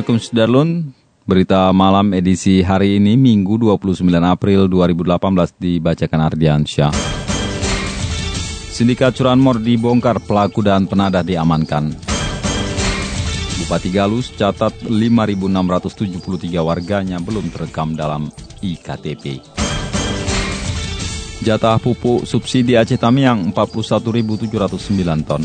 Assalamualaikum Sudarlun, berita malam edisi hari ini Minggu 29 April 2018 dibacakan Ardian Syah. Sindikat curanmor dibongkar, pelaku dan penadah diamankan. Bupati Galus catat 5.673 warganya belum terekam dalam IKTP. Jatah pupuk subsidi Aceh Tamiang 41.709 ton.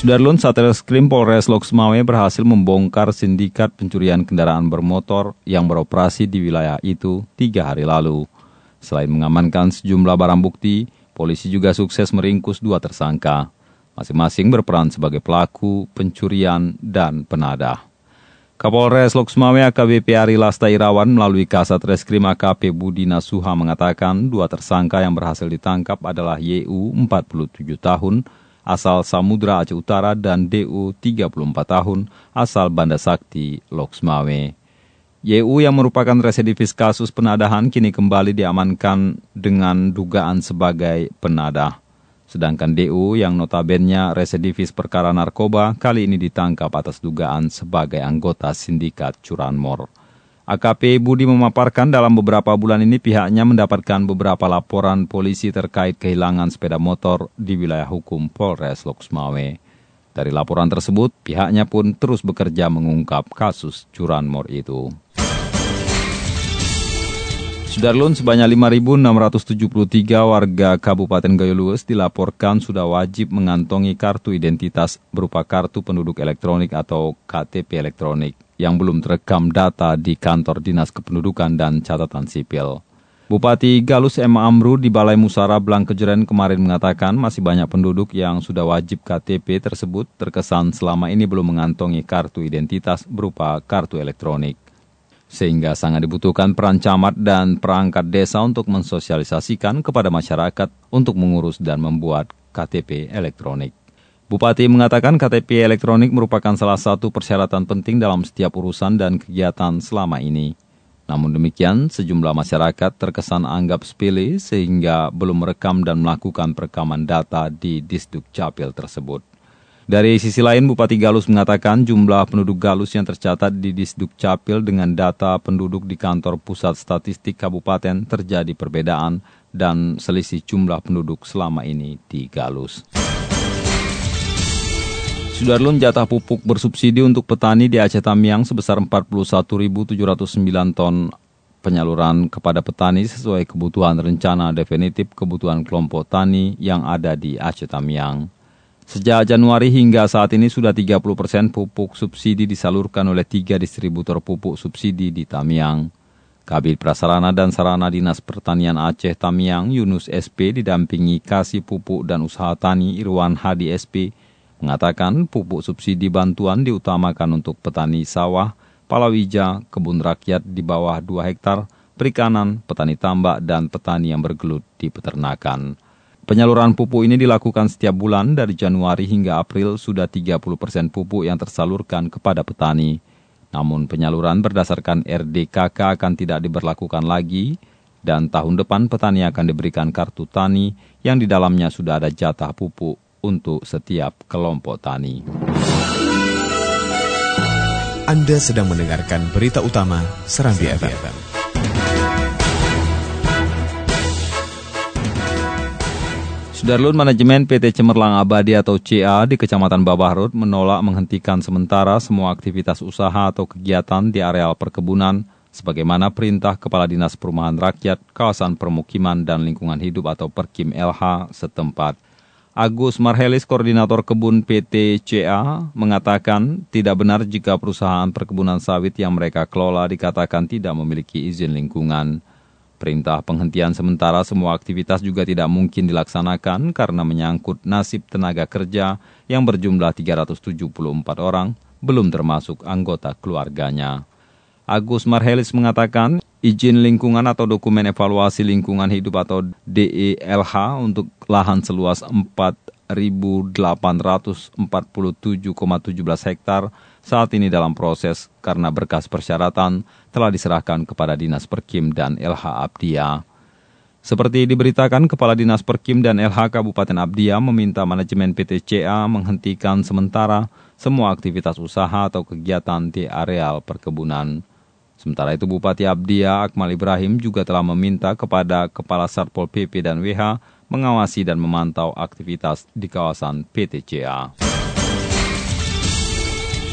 Sudarlun Satreskrim Polres Loksmawe berhasil membongkar sindikat pencurian kendaraan bermotor yang beroperasi di wilayah itu tiga hari lalu. Selain mengamankan sejumlah barang bukti, polisi juga sukses meringkus dua tersangka. Masing-masing berperan sebagai pelaku, pencurian, dan penadah. Kapolres Loksmawe AKBP Ari Lasta Irawan melalui Kasat Reskrim AKP Budi Nasuha mengatakan dua tersangka yang berhasil ditangkap adalah YU 47 tahun, asal Samudra Aceh Utara dan DU 34 tahun asal Banda Sakti, Loksmawe. YU yang merupakan residivis kasus penadahan kini kembali diamankan dengan dugaan sebagai penadah. Sedangkan DU yang notabene residivis perkara narkoba kali ini ditangkap atas dugaan sebagai anggota sindikat curanmor. AKP Budi memaparkan dalam beberapa bulan ini pihaknya mendapatkan beberapa laporan polisi terkait kehilangan sepeda motor di wilayah hukum Polres Loksmawe. Dari laporan tersebut, pihaknya pun terus bekerja mengungkap kasus curanmor itu. Sudarlun sebanyak 5.673 warga Kabupaten Gayolues dilaporkan sudah wajib mengantongi kartu identitas berupa kartu penduduk elektronik atau KTP elektronik yang belum terekam data di kantor Dinas Kependudukan dan Catatan Sipil. Bupati Galus M. Amru di Balai Musara Blangkejeren kemarin mengatakan masih banyak penduduk yang sudah wajib KTP tersebut terkesan selama ini belum mengantongi kartu identitas berupa kartu elektronik. Sehingga sangat dibutuhkan peran camat dan perangkat desa untuk mensosialisasikan kepada masyarakat untuk mengurus dan membuat KTP elektronik. Bupati mengatakan KTP elektronik merupakan salah satu persyaratan penting dalam setiap urusan dan kegiatan selama ini. Namun demikian, sejumlah masyarakat terkesan anggap sepele sehingga belum merekam dan melakukan perekaman data di Disduk Capil tersebut. Dari sisi lain, Bupati Galus mengatakan jumlah penduduk Galus yang tercatat di Disduk Capil dengan data penduduk di kantor pusat statistik kabupaten terjadi perbedaan dan selisih jumlah penduduk selama ini di Galus. Sudarlun jatah pupuk bersubsidi untuk petani di Aceh Tamiang sebesar 41.709 ton penyaluran kepada petani sesuai kebutuhan rencana definitif kebutuhan kelompok tani yang ada di Aceh Tamiang. Sejak Januari hingga saat ini sudah 30 persen pupuk subsidi disalurkan oleh tiga distributor pupuk subsidi di Tamiang. Kabit Prasarana dan Sarana Dinas Pertanian Aceh Tamiang Yunus SP didampingi Kasih Pupuk dan Usaha Tani Irwan Hadi SP mengatakan pupuk subsidi bantuan diutamakan untuk petani sawah, palawija, kebun rakyat di bawah 2 hektar, perikanan, petani tambak, dan petani yang bergelut di peternakan. Penyaluran pupuk ini dilakukan setiap bulan dari Januari hingga April sudah 30% pupuk yang tersalurkan kepada petani. Namun penyaluran berdasarkan RDKK akan tidak diberlakukan lagi dan tahun depan petani akan diberikan kartu tani yang di dalamnya sudah ada jatah pupuk untuk setiap kelompok tani. Anda sedang mendengarkan berita utama Serambi. FM. Sudarlun Manajemen PT Cemerlang Abadi atau CA di Kecamatan Babahrut menolak menghentikan sementara semua aktivitas usaha atau kegiatan di areal perkebunan sebagaimana perintah Kepala Dinas Perumahan Rakyat, Kawasan Permukiman dan Lingkungan Hidup atau Perkim LH setempat. Agus Marhelis, Koordinator Kebun PT CA, mengatakan tidak benar jika perusahaan perkebunan sawit yang mereka kelola dikatakan tidak memiliki izin lingkungan. Perintah penghentian sementara semua aktivitas juga tidak mungkin dilaksanakan karena menyangkut nasib tenaga kerja yang berjumlah 374 orang, belum termasuk anggota keluarganya. Agus Marhelis mengatakan izin lingkungan atau dokumen evaluasi lingkungan hidup atau DELH untuk lahan seluas 4.847,17 hektar saat ini dalam proses karena berkas persyaratan telah diserahkan kepada Dinas Perkim dan LH Abdia. Seperti diberitakan, Kepala Dinas Perkim dan LH Kabupaten Abdia meminta manajemen PT CA menghentikan sementara semua aktivitas usaha atau kegiatan di areal perkebunan. Sementara itu Bupati Abdia Akmal Ibrahim juga telah meminta kepada Kepala Satpol PP dan WH mengawasi dan memantau aktivitas di kawasan PT CA.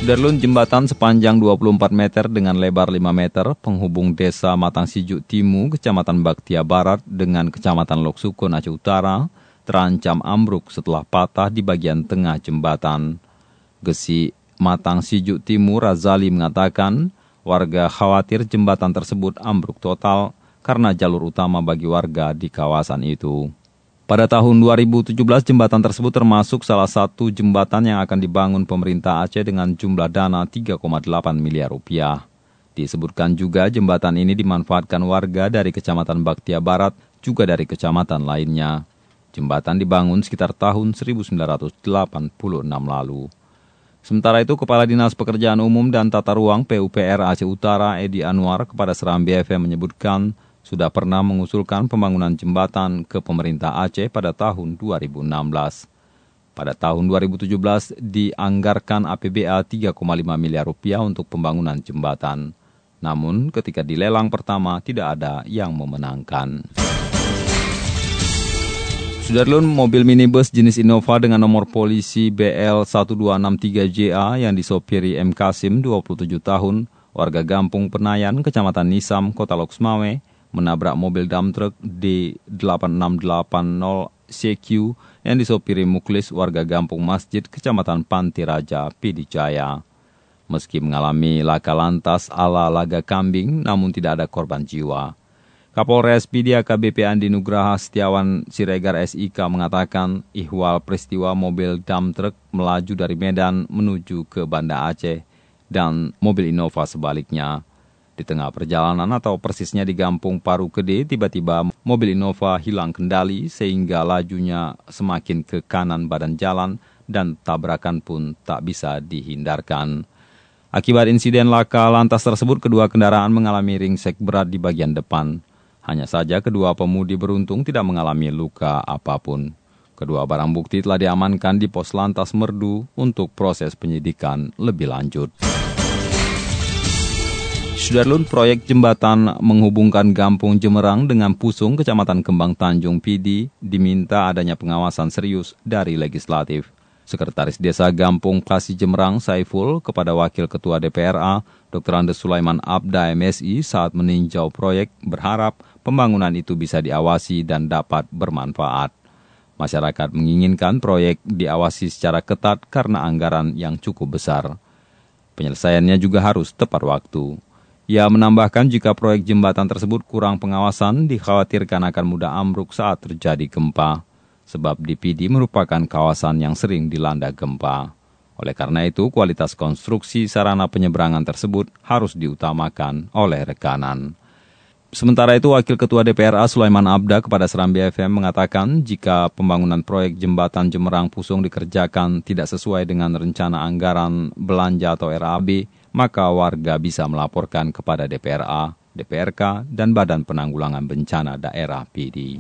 Sudarlun jembatan sepanjang 24 meter dengan lebar 5 meter penghubung desa Matang Sijuk Timu, Kecamatan Baktia Barat dengan Kecamatan Loksukun Aceh Utara terancam ambruk setelah patah di bagian tengah jembatan. Gesi Matang Sijuk Timur Razali mengatakan warga khawatir jembatan tersebut ambruk total karena jalur utama bagi warga di kawasan itu. Pada tahun 2017, jembatan tersebut termasuk salah satu jembatan yang akan dibangun pemerintah Aceh dengan jumlah dana 3,8 miliar rupiah. Disebutkan juga jembatan ini dimanfaatkan warga dari Kecamatan Baktia Barat, juga dari kecamatan lainnya. Jembatan dibangun sekitar tahun 1986 lalu. Sementara itu, Kepala Dinas Pekerjaan Umum dan Tata Ruang PUPR Aceh Utara Edi Anwar kepada Seram BFM menyebutkan sudah pernah mengusulkan pembangunan jembatan ke pemerintah Aceh pada tahun 2016. Pada tahun 2017 dianggarkan APBA 3,5 miliar rupiah untuk pembangunan jembatan. Namun ketika dilelang pertama tidak ada yang memenangkan. Sudarlun mobil minibus jenis Innova dengan nomor polisi BL1263JA yang disopiri M. Kasim, 27 tahun, warga Gampung Penayan, Kecamatan Nisam, Kota Loksmawe, menabrak mobil dump truck D8680 CQ yang disopiri Muklis warga Gampung Masjid, Kecamatan Pantiraja, Pidijaya. Meski mengalami laka lantas ala laga kambing, namun tidak ada korban jiwa. Kapolres PD AKBP Andi Nugraha Setiawan Siregar SIK mengatakan ihwal peristiwa mobil dump truck melaju dari Medan menuju ke Banda Aceh dan mobil Innova sebaliknya. Di tengah perjalanan atau persisnya di Gampung Paru Kede, tiba-tiba mobil Innova hilang kendali sehingga lajunya semakin ke kanan badan jalan dan tabrakan pun tak bisa dihindarkan. Akibat insiden laka lantas tersebut, kedua kendaraan mengalami ringsek berat di bagian depan. Hanya saja kedua pemudi beruntung tidak mengalami luka apa pun. Kedua barang bukti telah diamankan di pos lantas merdu untuk proses penyidikan lebih lanjut. Sudarlun proyek jembatan menghubungkan Gampung Jemerang dengan Pusung, Kecamatan Kembang Tanjung Pidi, diminta adanya pengawasan serius dari legislatif. Sekretaris Desa Gampung Kasi Jemerang Saiful kepada Wakil Ketua DPRA, Dr. Andes Sulaiman Abda MSI saat meninjau proyek berharap pembangunan itu bisa diawasi dan dapat bermanfaat. Masyarakat menginginkan proyek diawasi secara ketat karena anggaran yang cukup besar. Penyelesaiannya juga harus tepat waktu. Ia menambahkan jika proyek jembatan tersebut kurang pengawasan, dikhawatirkan akan mudah ambruk saat terjadi gempa. Sebab DPD merupakan kawasan yang sering dilanda gempa. Oleh karena itu, kualitas konstruksi sarana penyeberangan tersebut harus diutamakan oleh rekanan. Sementara itu, Wakil Ketua DPRA Sulaiman Abda kepada Seram BFM mengatakan jika pembangunan proyek jembatan Jemerang Pusung dikerjakan tidak sesuai dengan rencana anggaran belanja atau RAB, maka warga bisa melaporkan kepada DPRA, DPRK, dan Badan Penanggulangan Bencana Daerah PD.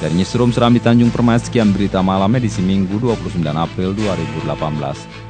Dari Newsroom Serambi Tanjung Permai, sekian berita malam edisi Minggu 29 April 2018.